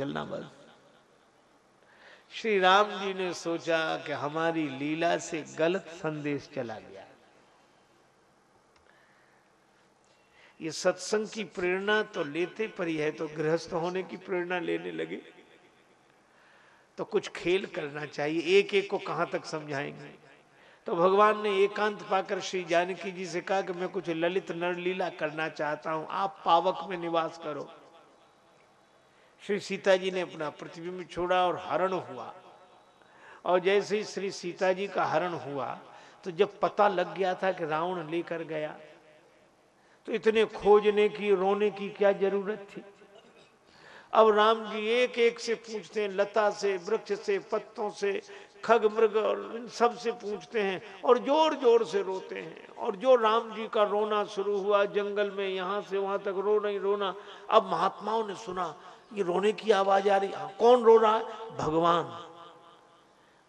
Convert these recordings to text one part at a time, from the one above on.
चलना बस श्री राम जी ने सोचा कि हमारी लीला से गलत संदेश चला गया। ये सत्संग की प्रेरणा तो लेते पर ही है तो गृहस्थ होने की प्रेरणा लेने लगे। तो कुछ खेल करना चाहिए एक एक को कहाँ तक समझाएँगे? तो भगवान ने एकांत पाकर श्री जानकी जी से कहा कि मैं कुछ ललित नर लीला करना चाहता हूँ, आप पावक में निवास करो। श्री सीता जी ने अपना प्रतिबिंब छोड़ा और हरण हुआ। और जैसे ही श्री सीता जी का हरण हुआ तो जब पता लग गया था कि रावण लेकर गया तो इतने खोजने की, रोने की क्या ज़रूरत थी? अब राम जी एक एक से पूछते हैं, लता से, वृक्ष से, पत्तों से, खग मृग और इन सबसे पूछते हैं और ज़ोर ज़ोर से रोते हैं। और जो राम जी का रोना शुरू हुआ, जंगल में यहाँ से वहाँ तक रो नहीं, रोना, अब महात्माओं ने सुना ये रोने की आवाज़ आ रही। हाँ, कौन रो रहा है? भगवान।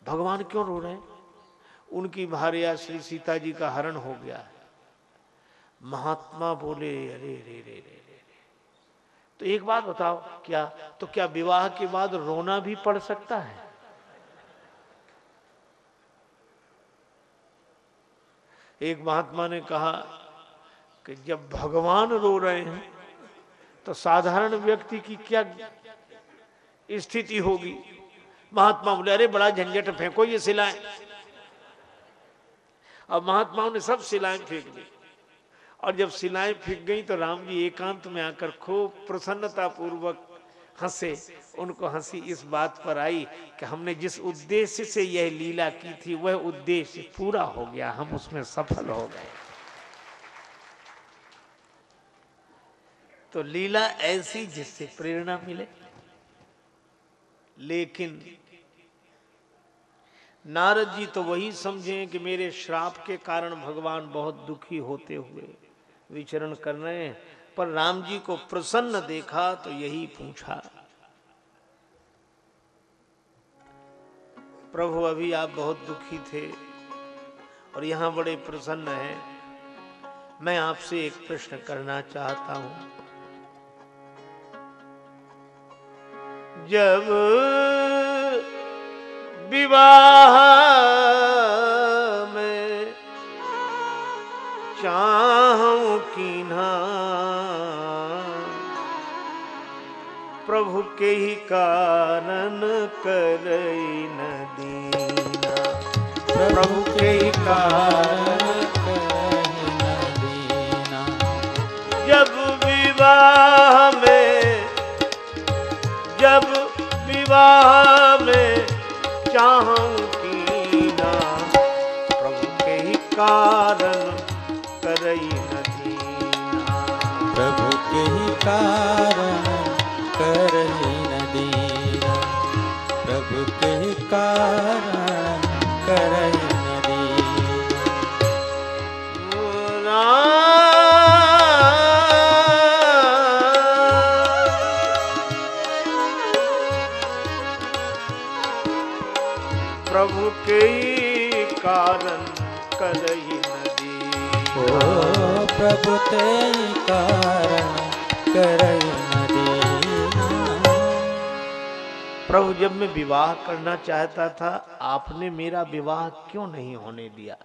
भगवान क्यों रो रहे हैं? उनकी भार्या श्री सीता जी का हरण हो गया है। महात्मा बोले अरे रे रे रे रे। तो एक बात बताओ क्या तो क्या विवाह के बाद रोना भी पड़ सकता है? एक महात्मा ने कहा कि जब भगवान रो रहे हैं तो साधारण व्यक्ति की क्या स्थिति होगी? महात्मा बोले, अरे, बड़ा झंझट फेंको ये सिलाएँ। अब महात्माओं ने सब सिलाएँ फेंक दी। और जब सिलाएँ फेंक गई तो राम जी एकांत में आकर खूब प्रसन्नता पूर्वक हंसे। उनको हँसी इस बात पर आई कि हमने जिस उद्देश्य से यह लीला की थी, वह उद्देश्य पूरा हो गया, हम उसमें सफल हो गए। तो लीला ऐसी जिससे प्रेरणा मिले। लेकिन नारद जी तो वही समझे कि मेरे श्राप के कारण भगवान बहुत दुखी होते हुए विचरण कर रहे हैं, पर राम जी को प्रसन्न देखा तो यही पूछा, प्रभु, अभी आप बहुत दुखी थे और यहाँ बड़े प्रसन्न हैं। मैं आपसे एक प्रश्न करना चाहता हूँ। जब विवाह में चाहूँ की ना, प्रभु के ही कारण कर दीना। प्रभु के ही कारण जब विवाह में चाहूँ प्रभु के ही कारण करई नदीना प्रभु के ही कारण कर नदीना प्रभु के ही कारण कर प्रभु के कारण करई नदी। ओ प्रभु ते कारण कर नदीना प्रभु जब मैं विवाह करना चाहता था आपने मेरा विवाह क्यों नहीं होने दिया?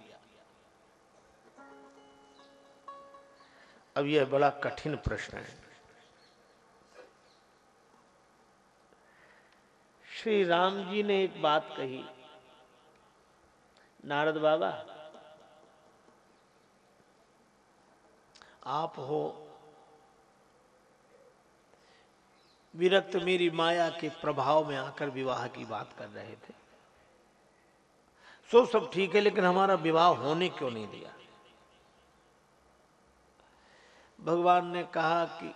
अब यह बड़ा कठिन प्रश्न है। श्री राम जी ने एक बात कही। नारद बाबा, आप हो विरक्त मेरी माया के प्रभाव में आकर विवाह की बात कर रहे थे। सो सब ठीक है, लेकिन हमारा विवाह होने क्यों नहीं दिया? भगवान ने कहा कि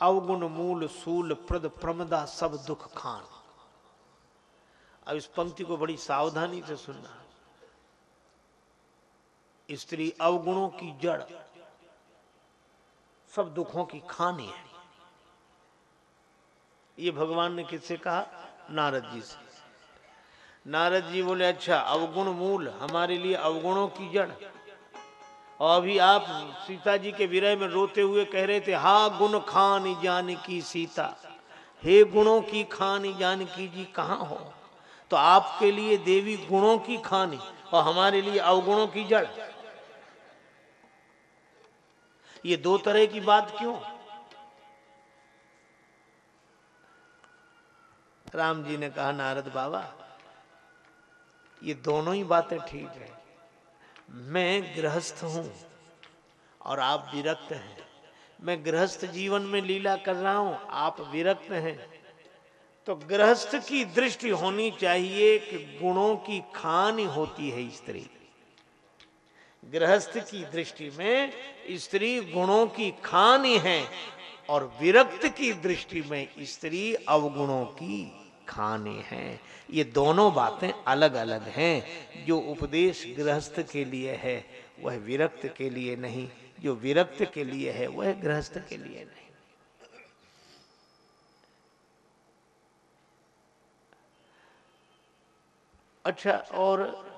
अवगुण मूल सूल प्रद प्रमदा सब दुख खान। अब इस पंक्ति को बड़ी सावधानी से सुनना। स्त्री अवगुणों की जड़, सब दुखों की खानी है। ये भगवान ने किससे कहा? नारद जी से। नारद जी बोले अच्छा अवगुण मूल, हमारे लिए अवगुणों की जड़। और अभी आप सीता जी के विरह में रोते हुए कह रहे थे, हा गुण खान जान की सीता, हे गुणों की खानी जानकी जी कहाँ हो? तो आपके लिए देवी गुणों की खानी और हमारे लिए अवगुणों की जड़। ये दो तरह की बात क्यों? राम जी ने कहा, नारद बाबा, ये दोनों ही बातें ठीक है। मैं गृहस्थ हूँ और आप विरक्त हैं। मैं गृहस्थ जीवन में लीला कर रहा हूँ, आप विरक्त हैं। तो गृहस्थ की दृष्टि होनी चाहिए कि गुणों की खान होती है स्त्री। गृहस्थ की दृष्टि में स्त्री गुणों की खान है और विरक्त की दृष्टि में स्त्री अवगुणों की खाने हैं। ये दोनों बातें अलग अलग हैं। जो उपदेश गृहस्थ के लिए है, वह विरक्त के लिए नहीं। जो विरक्त के लिए है, वह गृहस्थ के लिए नहीं। अच्छा और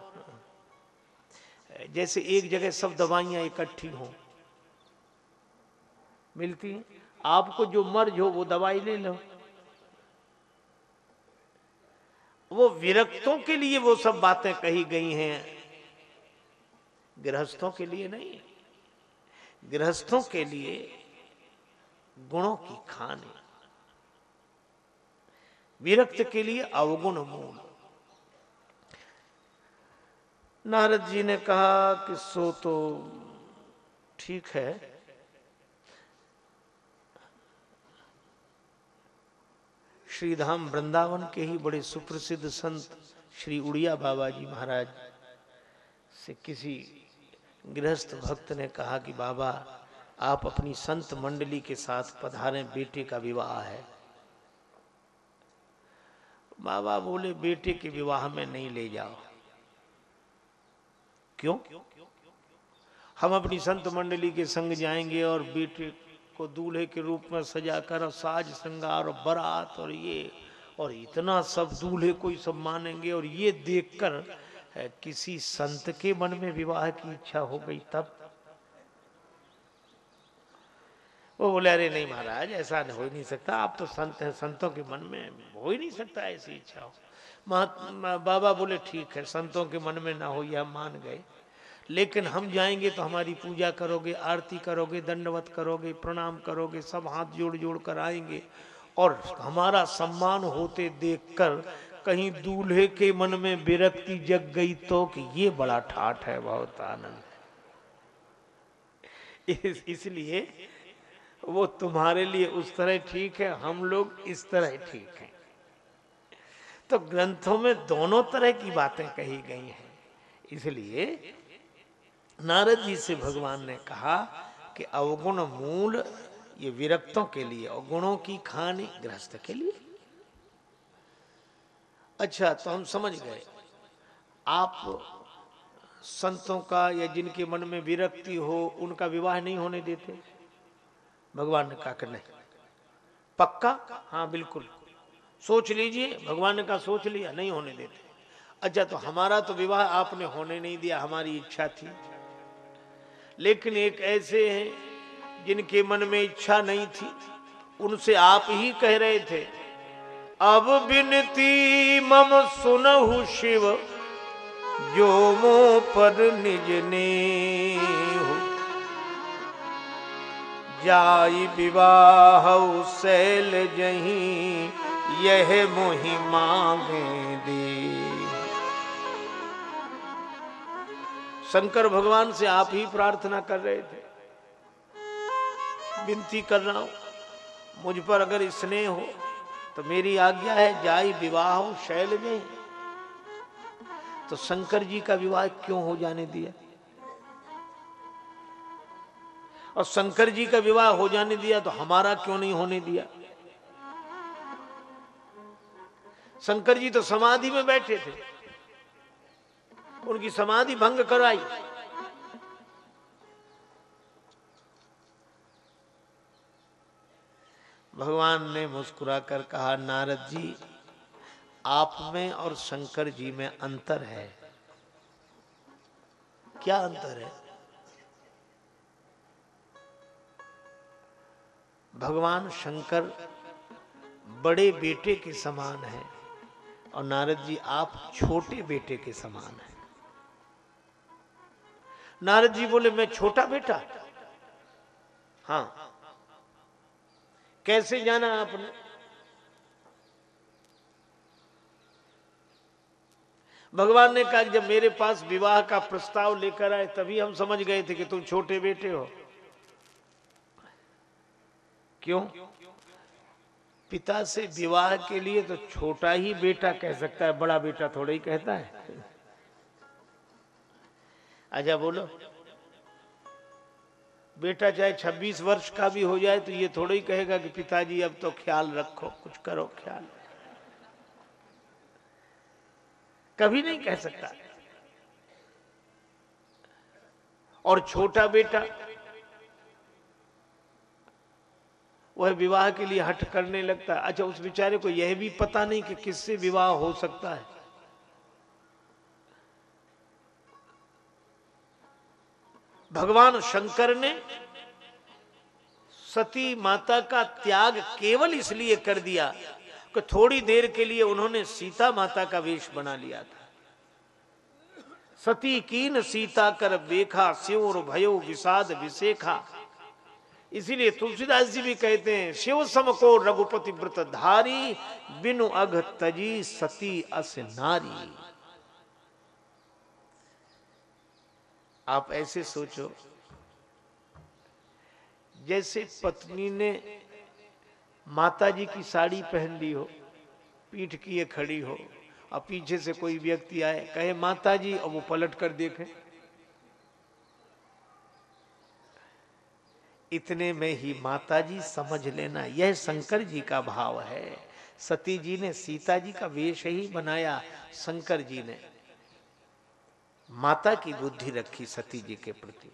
जैसे एक जगह सब दवाइयाँ इकट्ठी हो। मिलती हैं आपको जो मर्ज हो वो दवाई ले लो। वो विरक्तों के लिए वो सब बातें कही गई हैं। गृहस्थों के लिए नहीं, गृहस्थों के लिए गुणों की खाने विरक्त के लिए अवगुण मूल नारद जी ने कहा कि सो तो ठीक है। श्रीधाम वृंदावन के ही बड़े सुप्रसिद्ध संत श्री उड़िया बाबा जी महाराज से किसी गृहस्थ भक्त ने कहा कि बाबा, आप अपनी संत मंडली के साथ पधारे, बेटे का विवाह है। बाबा बोले, बेटे के विवाह में नहीं ले जाओ। क्यों? हम अपनी संत मंडली के संग जाएँगे और बेटे को दूल्हे के रूप में सजाकर साज श्रृंगार और बारात और ये, और इतना सब दूल्हे को ही सब मानेंगे और ये देखकर किसी संत के मन में विवाह की इच्छा हो गई तब। वो बोले, अरे नहीं महाराज, ऐसा हो ही नहीं सकता। आप तो संत हैं, संतों के मन में हो ही नहीं सकता ऐसी इच्छा हो। महात्मा बाबा बोले ठीक है संतों के मन में ना हो यह मान गए। लेकिन हम जाएँगे तो हमारी पूजा करोगे आरती करोगे दंडवत करोगे प्रणाम करोगे सब हाथ जोड़ जोड़ कर आएँगे। और हमारा सम्मान होते देखकर कहीं दूल्हे के मन में विरक्ति जग गई तो कि ये बड़ा ठाठ है बहुत आनंद इस, इसलिए वो तुम्हारे लिए उस तरह ठीक है हम लोग इस तरह ठीक हैं। तो ग्रंथों में दोनों तरह की बातें कही गई हैं। इसलिए नारद जी से भगवान ने कहा कि अवगुण मूल ये विरक्तों के लिए और गुणों की खानी ग्रस्त के लिए। अच्छा तो हम समझ गए। आप संतों का या जिनके मन में विरक्ति हो, उनका विवाह नहीं होने देते। भगवान ने कहा कि नहीं। पक्का? हाँ बिल्कुल। सोच लीजिए, भगवान कहा, सोच लिया, नहीं होने देते। अच्छा तो हमारा तो विवाह आपने होने नहीं दिया, हमारी इच्छा थी। लेकिन एक ऐसे हैं, जिनके मन में इच्छा नहीं थी, उनसे आप ही कह रहे थे, अब बिनती मम सुनहु शिव, जो मो पर निज ने हो जाई विवाह सैल जही यह मोहिमा मांगे दे शंकर भगवान से आप ही प्रार्थना कर रहे थे। विनती कर रहा हूँ, मुझ पर अगर स्नेह हो तो मेरी आज्ञा है, जाई विवाह हो शैल में। तो शंकर जी का विवाह क्यों हो जाने दिया? और शंकर जी का विवाह हो जाने दिया तो हमारा क्यों नहीं होने दिया? शंकर जी तो समाधि में बैठे थे। उनकी समाधि भंग कराई। भगवान ने मुस्कुराकर कहा, नारद जी, आप में और शंकर जी में अंतर है। क्या अंतर है? भगवान शंकर बड़े बेटे के समान है। और नारद जी, आप छोटे बेटे के समान हैं। नारद जी बोले, मैं छोटा बेटा? हाँ। कैसे जाना आपने? भगवान ने कहा जब मेरे पास विवाह का प्रस्ताव लेकर आए, तभी हम समझ गए थे कि तुम छोटे बेटे हो। क्यों? पिता से विवाह के लिए तो छोटा ही बेटा कह सकता है, बड़ा बेटा थोड़ा ही कहता है। अच्छा बोलो। बेटा चाहे 26 वर्ष का भी हो जाए तो ये थोड़ा ही कहेगा कि पिताजी, अब तो ख्याल रखो, कुछ करो ख्याल। कभी नहीं कह सकता। और छोटा बेटा वह विवाह के लिए हट करने लगता है। अच्छा उस बेचारे को यह भी पता नहीं कि किससे विवाह हो सकता है। भगवान शंकर ने सती माता का त्याग केवल इसलिए कर दिया कि थोड़ी देर के लिए उन्होंने सीता माता का वेश बना लिया था। सती कीन सीता कर बेखा शिव भयो विषाद विशेखा इसीलिए तुलसीदास जी भी कहते हैं, शिव सम को रघुपति व्रत धारी बिनु अघ तजी सती अस नारी. आप ऐसे सोचो, जैसे पत्नी ने माता जी की साड़ी पहन ली हो, पीठ किए खड़ी हो, और पीछे से कोई व्यक्ति आए, कहे माता जी और वो पलट कर देखे। इतने में ही माता जी समझ लेना, यह शंकर जी का भाव है। सती जी ने सीता जी का वेश ही बनाया, शंकर जी ने। माता की बुद्धि रखी सती जी के प्रति।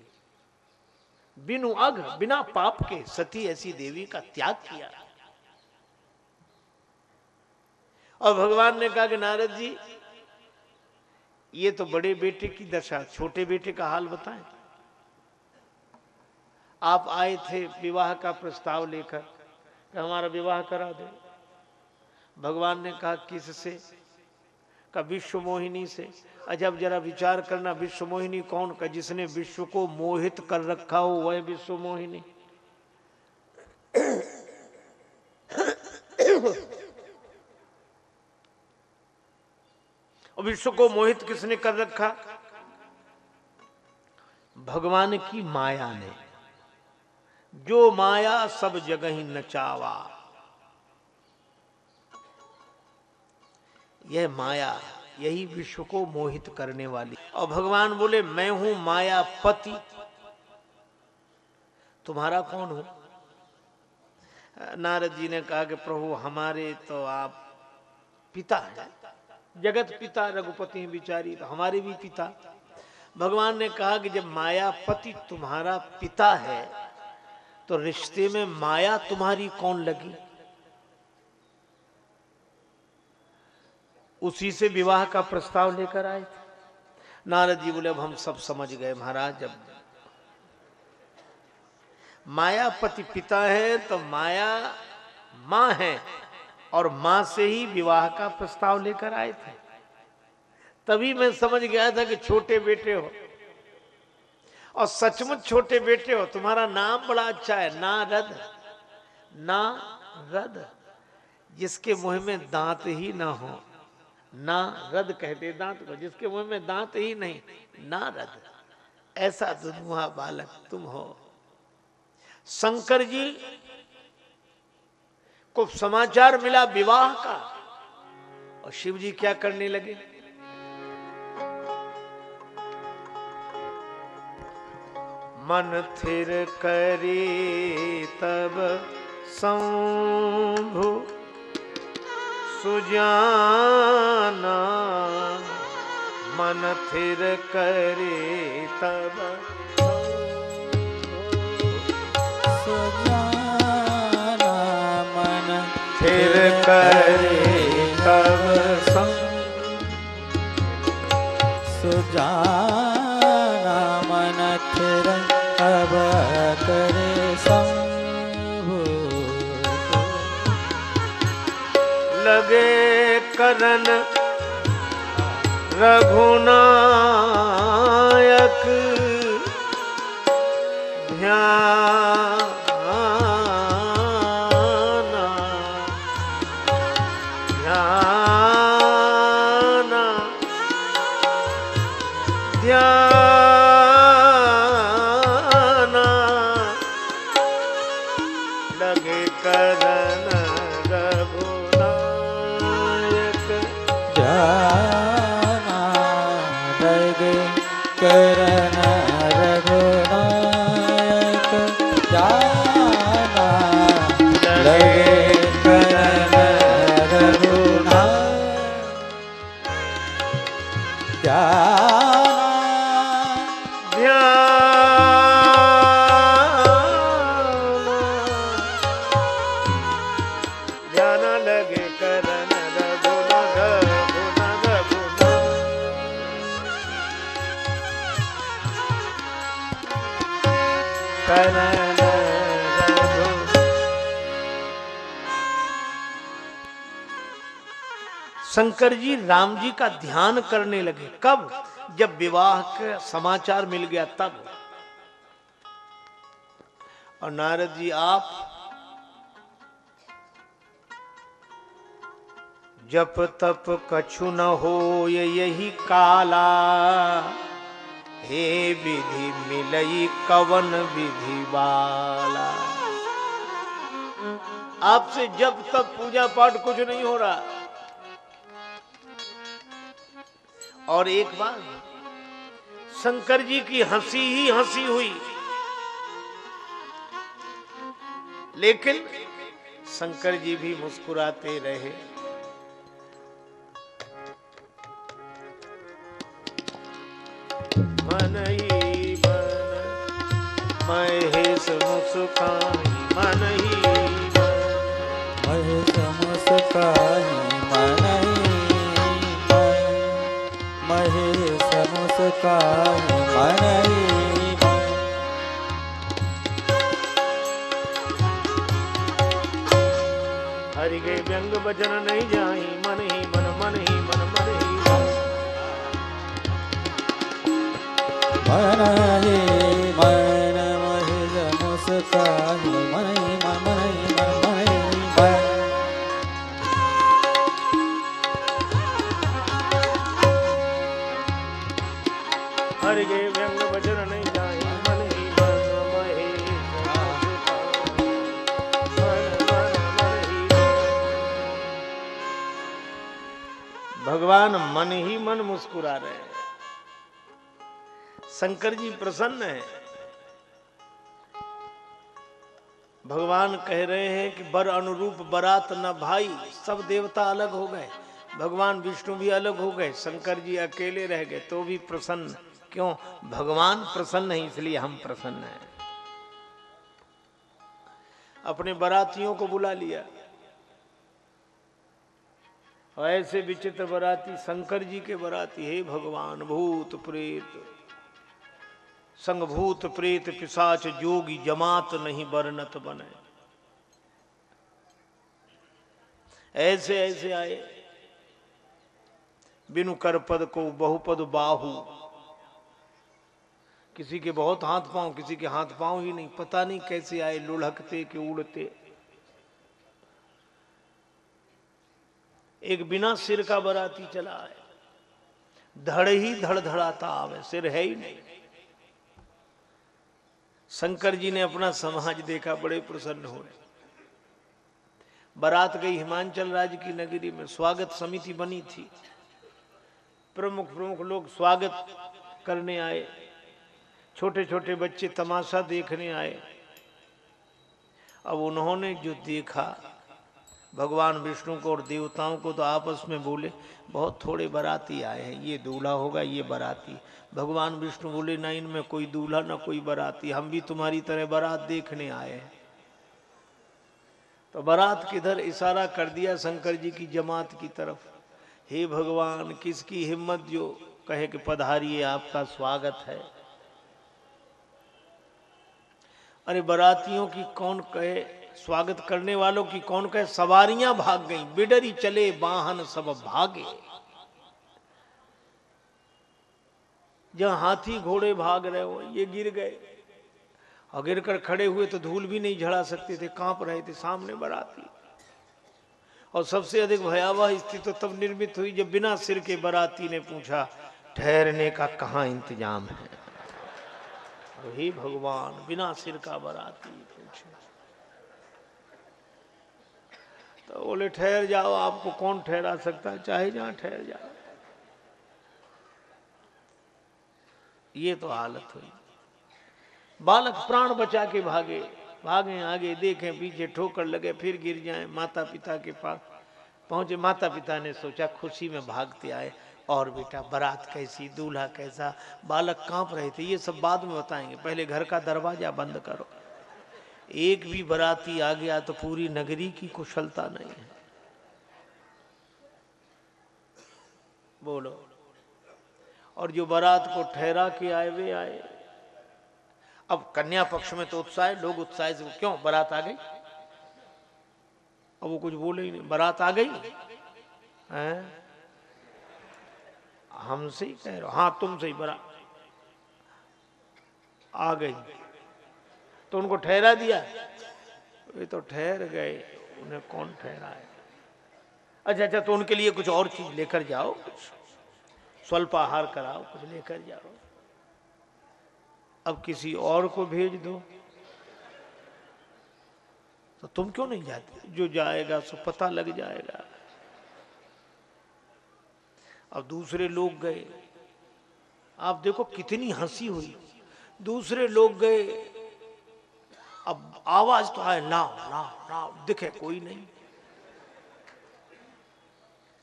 बिनु अग बिना पाप के सती ऐसी देवी का त्याग किया। और भगवान ने कहा कि नारद जी, ये तो बड़े बेटे की दशा, छोटे बेटे का हाल बताएँ। आप आए थे विवाह का प्रस्ताव लेकर कि हमारा विवाह करा दे। भगवान ने कहा किससे का विश्व मोहिनी से। अजब जरा विचार करना विश्व मोहिनी कौन? का जिसने विश्व को मोहित कर रखा हो, वह विश्व मोहिनी विश्व को मोहित किसने कर रखा? भगवान की माया ने। जो माया सब जगह ही नचावा। यह माया यही विश्व को मोहित करने वाली। और भगवान बोले, मैं हूँ माया पति। तुम्हारा कौन हो? नारद जी ने कहा कि, प्रभु, हमारे तो आप पिता हैं। जगत पिता, रघुपति बिचारी तो हमारे भी पिता। भगवान ने कहा कि, जब मायापति तुम्हारा पिता है तो रिश्ते में माया तुम्हारी कौन लगी? उसी से विवाह का प्रस्ताव लेकर आए थे। नारद जी बोले, अब हम सब समझ गए महाराज जब मायापति पिता है तो माया माँ है और माँ से ही विवाह का प्रस्ताव लेकर आए थे। तभी मैं समझ गया था कि छोटे बेटे हो। और सचमुच छोटे बेटे हो, तुम्हारा नाम बड़ा अच्छा है, ना रद ना रद, जिसके मुँह में दांत ही ना हो, ना रद कहते दांत को, जिसके मुँह में दांत ही नहीं, ना रद। ऐसा दुनुहा बालक तुम हो। शंकर जी को समाचार मिला विवाह का, और शिव जी क्या करने लगे? मन थिर करी तब संभु सुजाना। मन थिर करी तब सुजाना। मन थिर करे तब लगे करन रघुना शंकर जी राम जी का ध्यान करने लगे। कब? जब विवाह का समाचार मिल गया तब। और नारद जी, आप जप तप कछु न हो ये यही काला। हे विधि मिलई कवन विधि वाला आपसे जब तक पूजा पाठ कुछ नहीं हो रहा। और एक बार शंकर जी की हँसी ही हँसी हुई। लेकिन शंकर जी भी मुस्कुराते रहे। मन ही मन महेश मुस्काई मन ही मन महेश मनहि मुस्काही मनहि हरि के व्यंग वचन नहीं जाई, मन ही मन मन ही मन मन ही मन। मन महेश मुस्काही भगवान मन ही मन मुस्कुरा रहे हैं। शंकर जी प्रसन्न है। भगवान कह रहे हैं कि बर अनुरूप बरात न भाई, सब देवता अलग हो गए। भगवान विष्णु भी अलग हो गए, शंकर जी अकेले रह गए तो भी प्रसन्न। क्यों? भगवान प्रसन्न है, इसलिए हम प्रसन्न हैं। अपने बरातियों को बुला लिया। ऐसे विचित्र बराती शंकर जी के बराती हे, भगवान भूत प्रेत। संगभूत प्रेत पिशाच जोगी जमात नहीं बरनत बने। ऐसे ऐसे आए। बिनु कर पद को बहुपद बाहु। किसी के बहुत हाथ पाँव, किसी के हाथ पाँव ही नहीं। पता नहीं कैसे आए, लुढ़कते के उड़ते। एक बिना सिर का बराती चला है। धड़ ही धड़ धड़ाता आवे, सिर है ही नहीं। शंकर जी ने अपना समाज देखा, बड़े प्रसन्न हुए बारात गई हिमांचल राज्य की नगरी में, स्वागत समिति बनी थी। प्रमुख प्रमुख लोग स्वागत करने आए। छोटे छोटे बच्चे तमाशा देखने आए। अब उन्होंने जो देखा भगवान विष्णु को और देवताओं को तो आपस में बोले, बहुत थोड़े बाराती आए हैं, ये दूल्हा होगा, ये बाराती। भगवान विष्णु बोले, ना इनमें कोई दूल्हा, ना कोई बाराती, हम भी तुम्हारी तरह बारात देखने आए हैं। तो बारात किधर इशारा कर दिया शंकर जी की जमात की तरफ़, हे भगवान, किसकी हिम्मत जो कहे कि पधारिए आपका स्वागत है? अरे बारातियों की कौन कहे? स्वागत करने वालों की कौन कहे, सवारियाँ भाग गई, बिडरी चले, वाहन सब भागे। जहाँ हाथी घोड़े भाग रहे हो, ये गिर गए। और गिर कर खड़े हुए तो धूल भी नहीं झड़ा सकते थे, काँप रहे थे सामने बराती। और सबसे अधिक भयावह स्थिति तो तब निर्मित हुई जब बिना सिर के बराती ने पूछा, ठहरने का कहा इंतज़ाम है? वही भगवान बिना सिर का बराती पूछे तो बोले, ठहर जाओ, आपको कौन ठहरा सकता? है चाहे जहाँ ठहर जाओ. ये तो हालत हुई। बालक प्राण बचा के भागे भागे आगे, देखें, पीछे ठोकर लगे, फिर गिर जाएँ माता पिता के पास पहुँचे। माता पिता ने सोचा, खुशी में भागते आए, और बेटा, बारात कैसी, दूल्हा कैसा, बालक काँप रहे थे, ये सब बाद में बताएँगे, पहले घर का दरवाज़ा बंद करो। एक भी बराती आ गया तो पूरी नगरी की कुशलता नहीं है। बोलो। और जो बारात को ठहरा के आए, वे आए। अब कन्या पक्ष में तो उत्साह लोग उत्साह से, क्यों? बारात आ गई। अब वो कुछ बोले ही नहीं। बारात आ गई। हैं? हमसे ही कह रहे हो। हाँ तुमसे ही बारात। आ गई। तो उनको ठहरा दिया। वे तो ठहर गए उन्हें कौन ठहरा है अच्छा अच्छा तो उनके लिए कुछ और चीज़ लेकर जाओ कुछ स्वल्प आहार कराओ कुछ लेकर जाओ। अब किसी और को भेज दो। तो तुम क्यों नहीं जाते? जो जाएगा सो पता लग जाएगा। अब दूसरे लोग गए। आप देखो कितनी हँसी हुई। दूसरे लोग गए अब आवाज़ तो आए लाओ लाओ लाओ दिखे, कोई नहीं।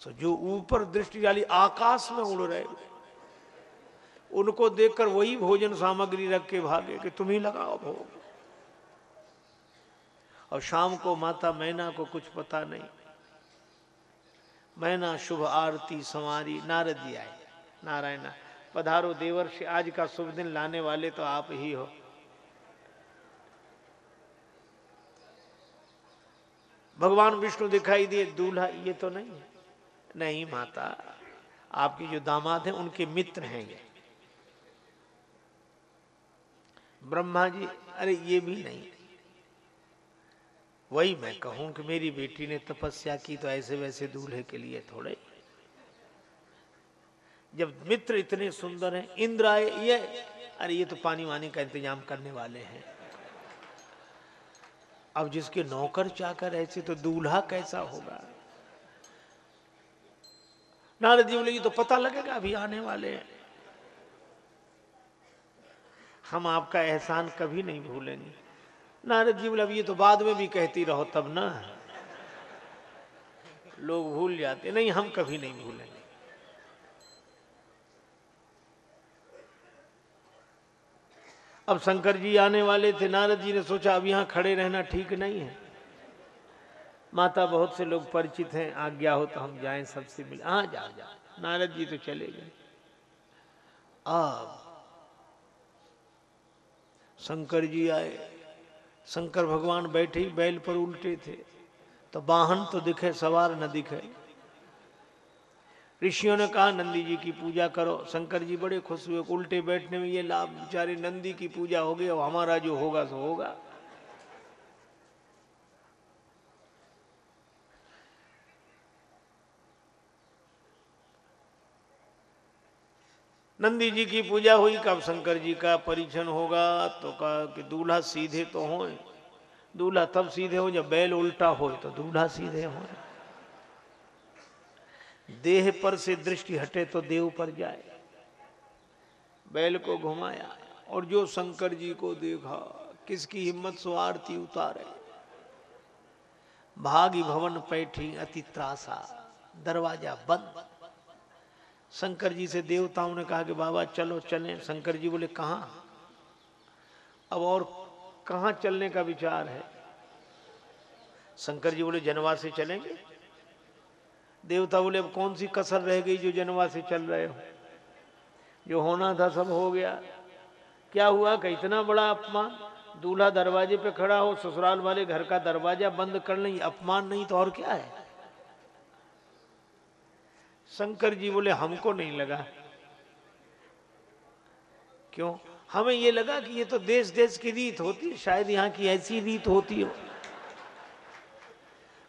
तो जो ऊपर दृष्टि डाली आकाश में उड़ रहे उनको देखकर वही भोजन सामग्री रख के भागे कि तुम ही लगाओ भोग। और शाम को माता मैना को कुछ पता नहीं। मैना, शुभ आरती, संवारी, नारद आए। नारायण, पधारो देवर से आज का शुभ दिन लाने वाले तो आप ही हो। भगवान विष्णु दिखाई दिए, दूल्हा, ये तो नहीं है। नहीं माता, आपके जो दामाद हैं, उनके मित्र हैं ये। ब्रह्मा जी, अरे ये भी नहीं। वही मैं कहूँ कि मेरी बेटी ने तपस्या की तो ऐसे वैसे दूल्हे के लिए थोड़े। जब मित्र इतने सुंदर हैं, इंद्र आए, ये, अरे ये तो पानी वानी का इंतज़ाम करने वाले हैं। अब जिसके नौकर चाकर ऐसे तो दूल्हा कैसा होगा? नारद जी बोले, ये तो पता लगेगा, अभी आने वाले हैं। हम आपका एहसान कभी नहीं भूलेंगे। नारद जी बोले ये तो बाद में भी कहती रहो तब ना। लोग भूल जाते नहीं, हम कभी नहीं भूलेंगे। अब शंकर जी आने वाले थे, नारद जी ने सोचा, अब यहाँ खड़े रहना ठीक नहीं है। माता बहुत से लोग परिचित हैं, आज्ञा हो तो हम जाएँ, सबसे मिले हाँ जा जा। नारद जी तो चले गए। अब शंकर जी आए। शंकर भगवान बैठे बैल पर उल्टे थे। तो वाहन तो दिखे, सवार न दिखे। ऋषियों ने कहा, नंदी जी की पूजा करो। शंकर जी बड़े खुश हुए, उल्टे बैठने में ये लाभ बेचारे नंदी की पूजा हो गई और हमारा जो होगा, सो होगा। नंदी जी की पूजा हुई, कब शंकर जी का परीक्षण होगा तो कहा कि दूल्हा सीधे तो हो दूल्हा तब सीधे हो जब बैल उल्टा हो तो दूल्हा सीधे हो देह पर से दृष्टि हटे तो देव पर जाए। बैल को घुमाया और जो शंकर जी को देखा, किसकी हिम्मत सो आरती उतारे। भागी भवन पैठी अति त्रासा, दरवाज़ा बंद। शंकर जी से देवताओं ने कहा कि बाबा, चलो चलें। शंकर जी बोले, कहा? अब और कहा चलने का विचार है? शंकर जी बोले जनवा से चलेंगे? देवता बोले अब कौन सी कसर रह गई जो जनवा से चल रहे हो? जो होना था सब हो गया। क्या हुआ? कि इतना बड़ा अपमान। दूल्हा दरवाजे पे खड़ा हो, ससुराल वाले घर का दरवाज़ा बंद कर लें, अपमान नहीं तो और क्या है? शंकर जी बोले, हमको नहीं लगा। क्यों? हमें ये लगा कि ये तो देश देश की रीत होती है, शायद यहाँ की ऐसी रीत होती हो।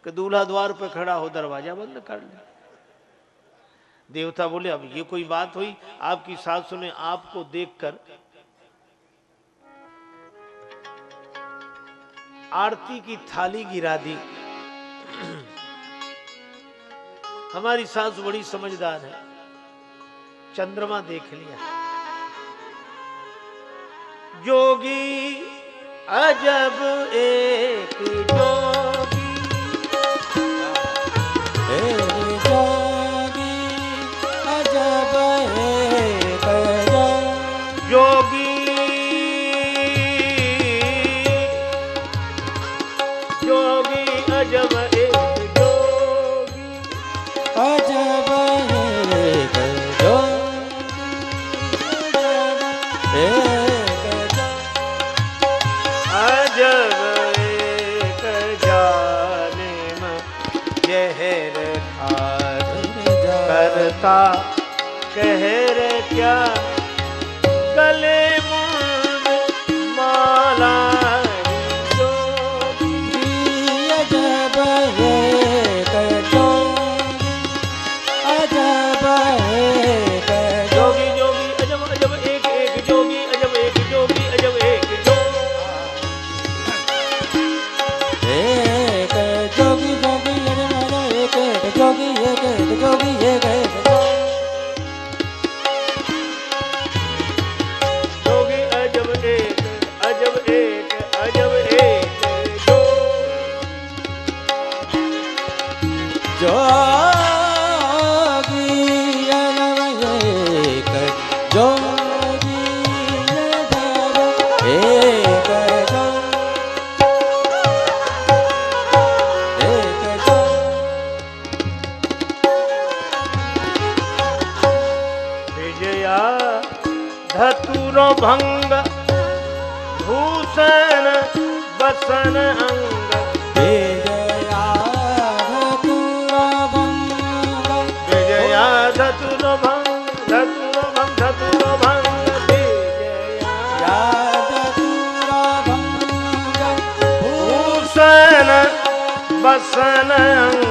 कि दूल्हा द्वार पर खड़ा हो, दरवाज़ा बंद कर ले। देवता बोले, अब ये कोई बात हुई? आपकी सासू ने आपको देखकर आरती की थाली गिरा दी। हमारी सास बड़ी समझदार है। चंद्रमा देख लिया। जोगी अजब एक जोगी करता कहर क्या विजया धतुर भंग भूषण बसन अंग। विजया धतुरभंग। विजया धतुर भंग धतुर भंग धतुर भंग भूषण बसन अंग।